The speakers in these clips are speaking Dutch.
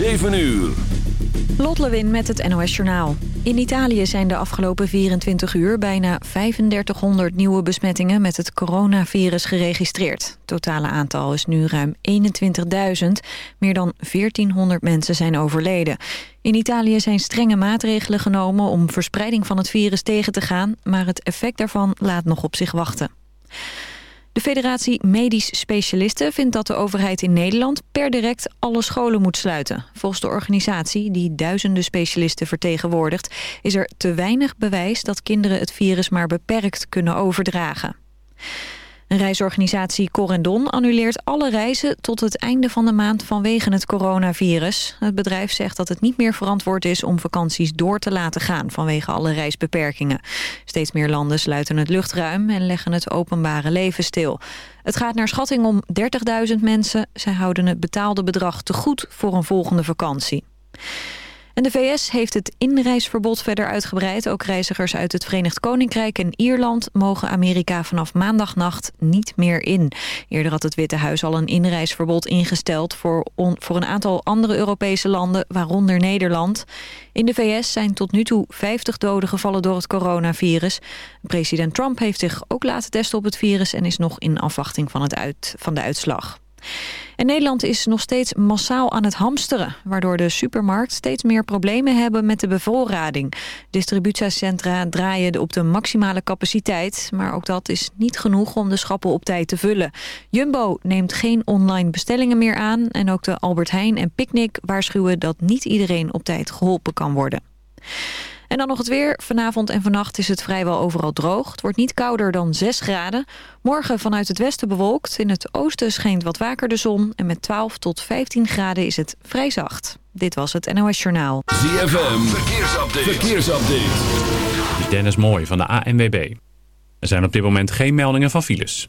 7 uur. Lot Lewin met het NOS Journaal. In Italië zijn de afgelopen 24 uur bijna 3500 nieuwe besmettingen met het coronavirus geregistreerd. Het totale aantal is nu ruim 21.000. Meer dan 1400 mensen zijn overleden. In Italië zijn strenge maatregelen genomen om verspreiding van het virus tegen te gaan, maar het effect daarvan laat nog op zich wachten. De federatie Medisch Specialisten vindt dat de overheid in Nederland per direct alle scholen moet sluiten. Volgens de organisatie, die duizenden specialisten vertegenwoordigt, is er te weinig bewijs dat kinderen het virus maar beperkt kunnen overdragen. Reisorganisatie Corendon annuleert alle reizen tot het einde van de maand vanwege het coronavirus. Het bedrijf zegt dat het niet meer verantwoord is om vakanties door te laten gaan vanwege alle reisbeperkingen. Steeds meer landen sluiten het luchtruim en leggen het openbare leven stil. Het gaat naar schatting om 30.000 mensen. Zij houden het betaalde bedrag te goed voor een volgende vakantie. De VS heeft het inreisverbod verder uitgebreid. Ook reizigers uit het Verenigd Koninkrijk en Ierland... mogen Amerika vanaf maandagnacht niet meer in. Eerder had het Witte Huis al een inreisverbod ingesteld... voor, voor een aantal andere Europese landen, waaronder Nederland. In de VS zijn tot nu toe 50 doden gevallen door het coronavirus. President Trump heeft zich ook laten testen op het virus... en is nog in afwachting van, het uit, van de uitslag. En Nederland is nog steeds massaal aan het hamsteren... waardoor de supermarkt steeds meer problemen hebben met de bevoorrading. Distributiecentra draaien op de maximale capaciteit... maar ook dat is niet genoeg om de schappen op tijd te vullen. Jumbo neemt geen online bestellingen meer aan... en ook de Albert Heijn en Picnic waarschuwen dat niet iedereen op tijd geholpen kan worden. En dan nog het weer. Vanavond en vannacht is het vrijwel overal droog. Het wordt niet kouder dan 6 graden. Morgen vanuit het westen bewolkt. In het oosten schijnt wat vaker de zon. En met 12 tot 15 graden is het vrij zacht. Dit was het NOS Journaal. ZFM, verkeersupdate. verkeersupdate. Dennis Mooi van de ANWB. Er zijn op dit moment geen meldingen van files.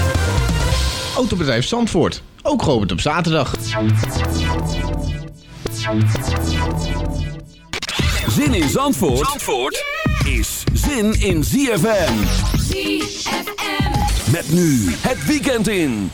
Autobedrijf Zandvoort, ook geopend op zaterdag. Zin in Zandvoort, Zandvoort is zin in ZFM. ZFM. Met nu het weekend in.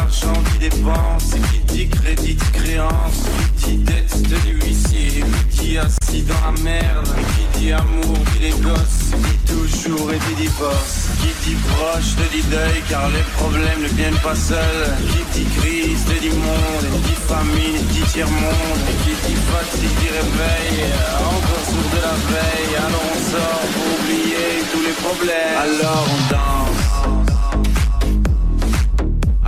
l'argent qui dépense et qui dit crédit, créance, qui dit dette de l'huissier, qui dit assis dans la merde, qui dit amour, dit les gosses, qui dit toujours et dit divorce, qui dit proche, te dit deuil, car les problèmes ne viennent pas seuls, qui dit crise, te dit monde, qui dit famine, et dit tiers-monde, et qui dit fatigue, dit réveil, encore sourd de la veille, alors on sort pour oublier tous les problèmes, alors on danse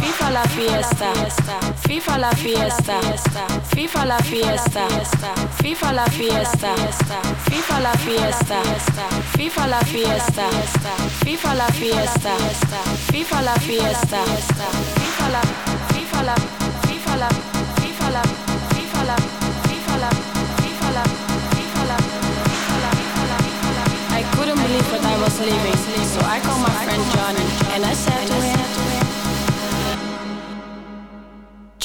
Viva la fiesta, viva la fiesta, viva la fiesta, viva la fiesta, viva la fiesta, viva la fiesta, viva la fiesta, viva la fiesta, viva la, viva la, viva la, viva la, viva la, viva la, viva la, viva la. I couldn't believe what I was living, so I called my friend Johnny and I said to him.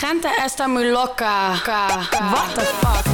Gente está muy loca. What the fuck?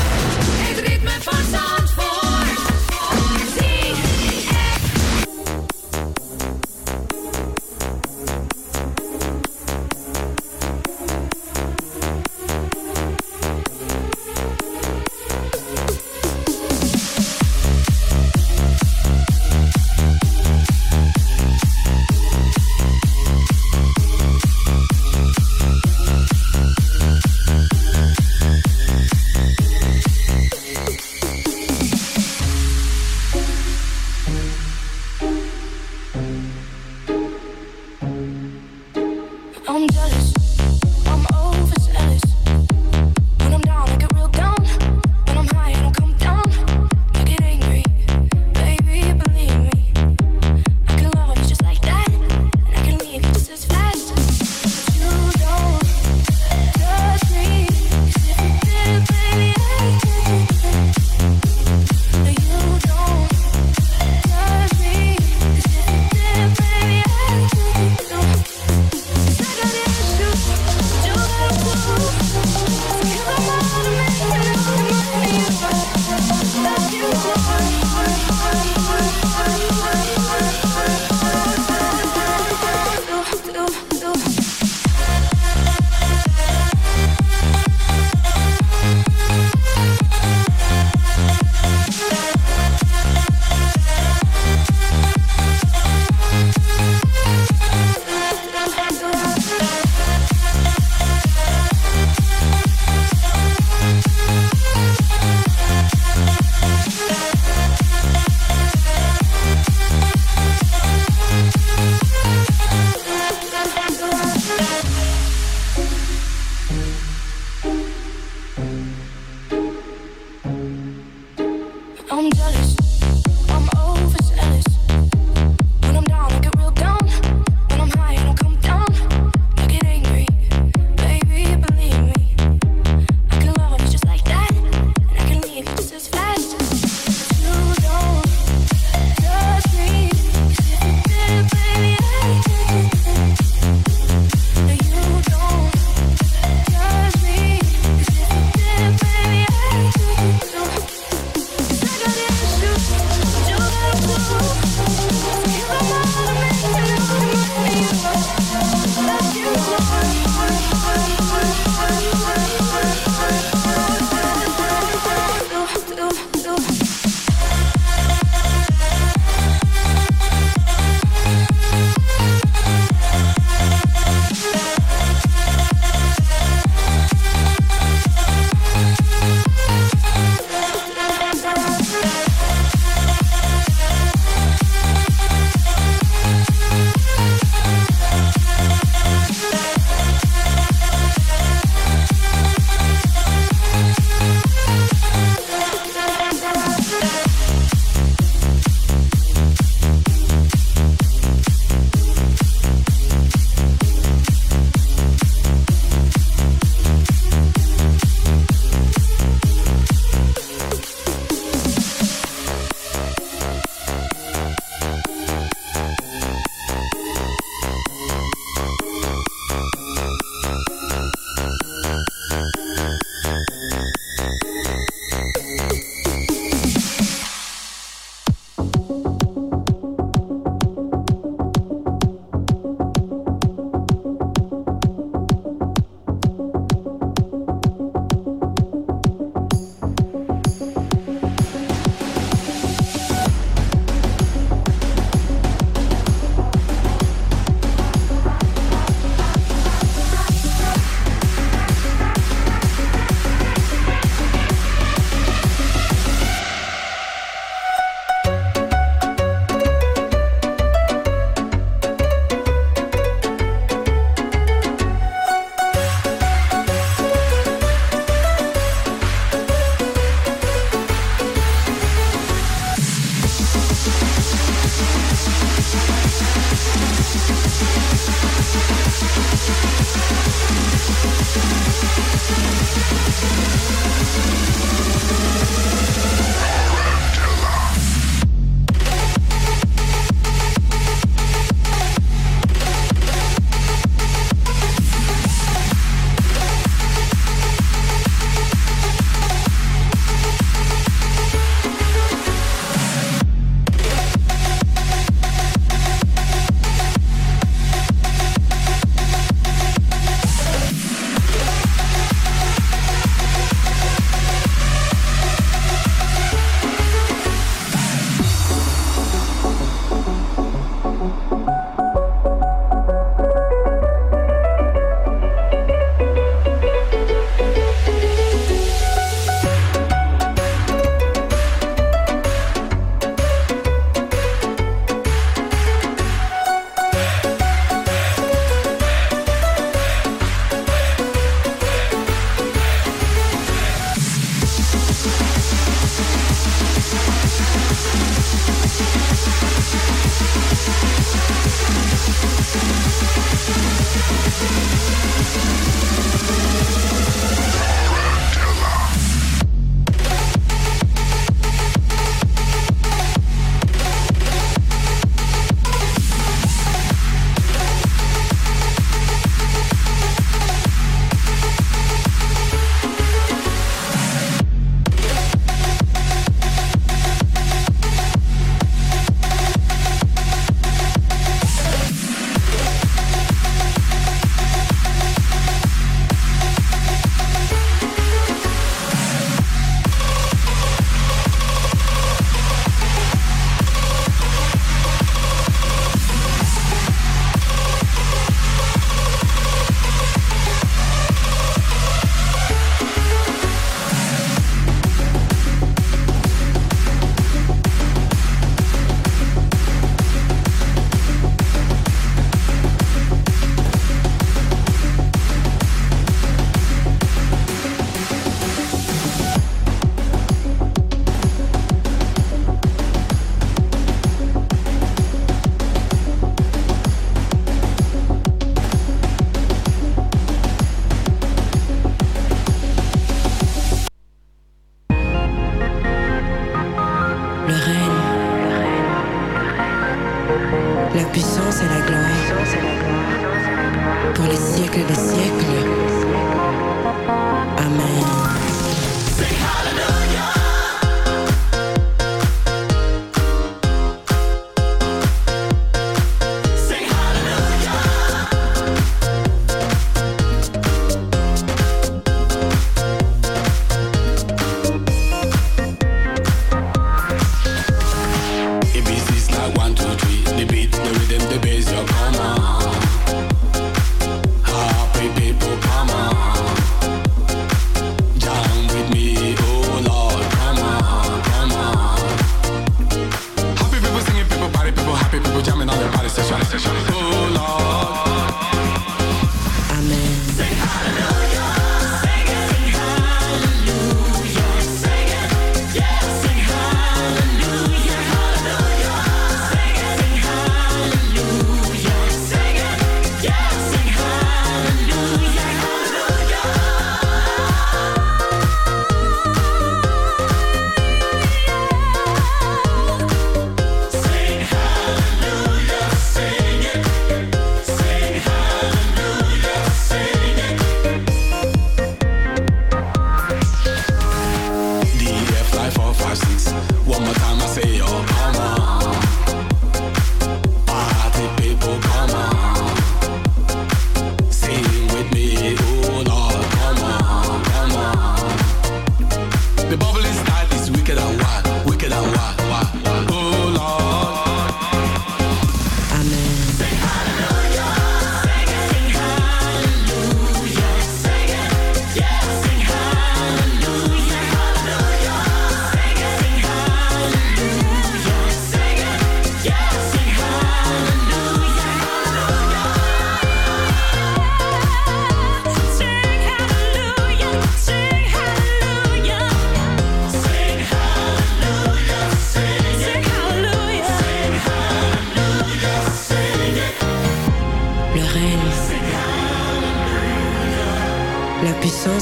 I'm jealous.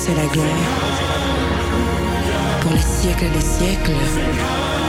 Et la gloire pour les siècles des siècles.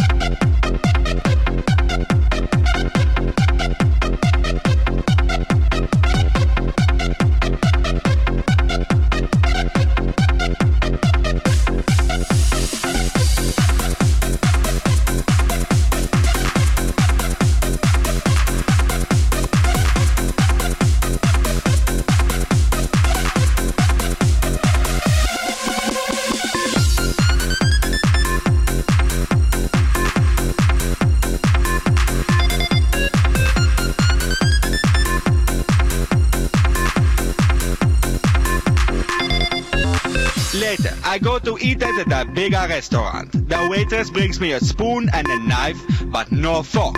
Eat at a bigger restaurant. The waitress brings me a spoon and a knife, but no fork.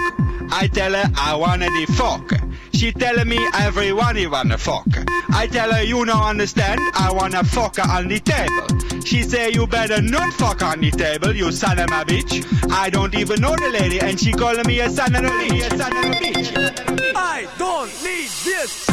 I tell her I want the fork. She telling me everyone he want a fork. I tell her you no understand, I want a fork on the table. She say you better not fuck on the table, you son of a bitch. I don't even know the lady, and she calling me. A son of a bitch. I don't need this.